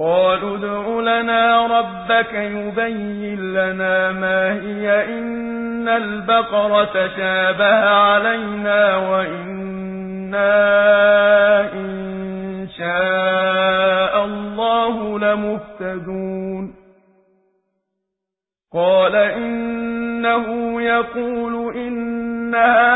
قالوا ادع لنا ربك يبين لنا ما هي. إن البقرة شابه علينا وإنا إن شاء الله لمهتدون. قال إنه يقول إنها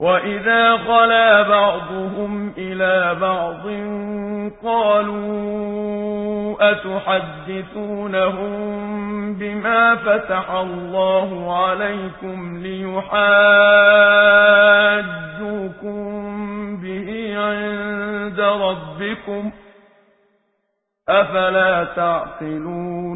وإذا خلا بعضهم إلى بعض قالوا أتحدثونهم بما فتح الله عليكم ليحاجوكم به عند ربكم أفلا تعقلون